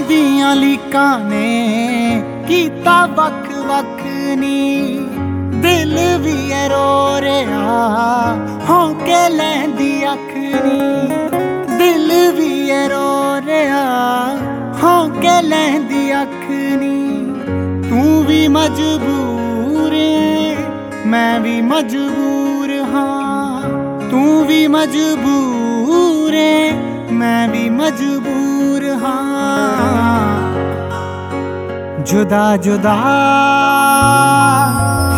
ਦੀਆਂ ਲੀਕਾਂ ਨੇ ਕੀਤਾ ਵੱਖ ਵੱਖ ਨੀ। ਦਿਲ ਵੀ ਐ ਰੋ ਰਿਹਾ ਹੌਂਕੇ ਲੈਂਦੀ ਅੱਖ ਨੀ। ਦਿਲ ਵੀ ਐ ਰੋ ਰਿਹਾ ਹੌਂਕੇ ਲੈਂਦੀ ਅੱਖ ਨੀ। ਤੂੰ ਵੀ ਮਜਬੂਰ ਮੈਂ ਵੀ ਮਜਬੂਰ ਹਾਂ। ਤੂੰ ਵੀ ਮਜਬੂਰ ਮੈਂ ਵੀ ਮਜਬੂਰ ਹਾਂ। ਜੁਦਾ ਜੁਦਾ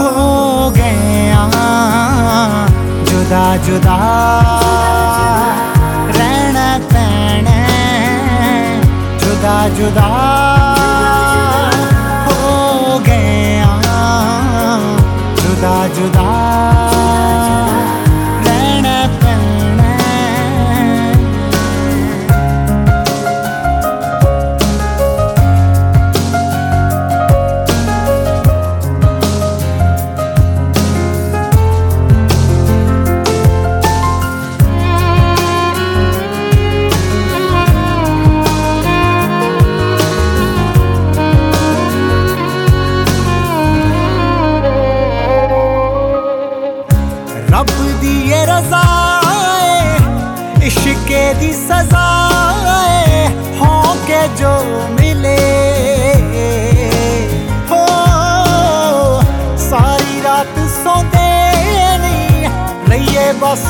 ਹੋ ਗਏ ਆ ਜੁਦਾ ਜੁਦਾ ਰਹਿਣਾ ਪੈਣਾ ਜੁਦਾ ਰਜ਼ਾ ਏ, ਇਸ਼ਕੇ ਦੀ ਸਜ਼ਾ ਏ, ਹੋ ਕੇ ਜੋ ਮਿਲੇ। ਹੋ, ਸਾਰੀ ਰਾਤ ਸੌਂਦੇ ਨਹੀਂ ਰਹੀਏ ਬਸ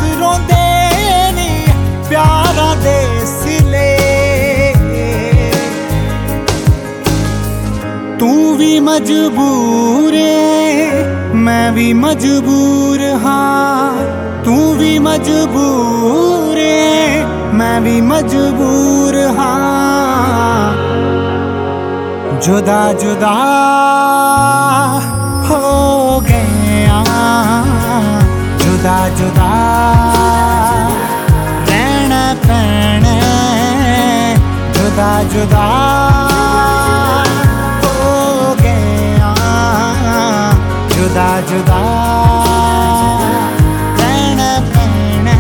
ਵੀ ਮਜਬੂਰ ਏ। ਮੈਂ ਵੀ ਮਜਬੂਰ ਹਾਂ। ਤੂੰ ਵੀ ਮਜਬੂਰ ਏ। ਮੈਂ ਵੀ ਮਜਬੂਰ ਹਾਂ। ਜੁਦਾ ਜੁਦਾ ਹੋ ਗਏ ਆ। ਜੁਦਾ ਜੁਦਾ ਰਹਿਣਾ ਪੈਣਾ। ਜੁਦਾ ਜੁਦਾ ਜੁਦਾ ਜੁਦਾ ਰਹਿਣਾ ਪੈਣਾ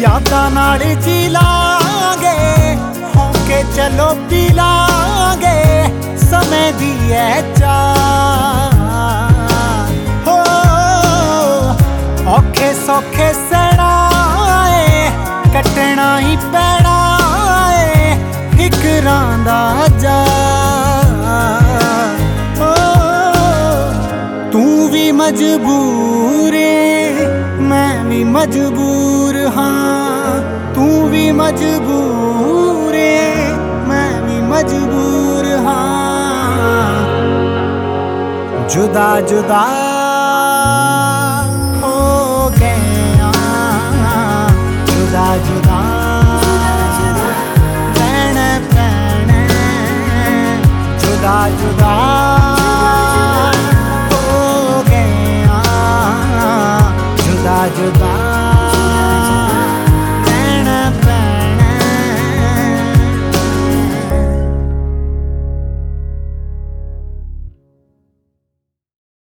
ਯਾਦਾਂ ਨਾਲ ਜੀ ਲਾਂਗੇ ਹੌਂਕੇ ਚਲੋ ਪੀ ਲਾਂਗੇ ਸਮੇਂ ਦੀ ਐ ਚਾਹ। ਹੋ, ਔਖੇ ਸੌਖੇ ਸੜਾਏ ਕੱਟਣਾ ਹੀ ਪੈਣਾ ਏ ਫਿਕਰਾਂ ਦਾ ਜਾ। ਤੂੰ ਵੀ ਮਜਬੂਰ ਏ, ਮੈਂ ਵੀ ਮਜਬੂਰ ਹਾਂ। ਤੂੰ ਵੀ ਮਜਬੂਰ ਜੁਦਾ ਜੁਦਾ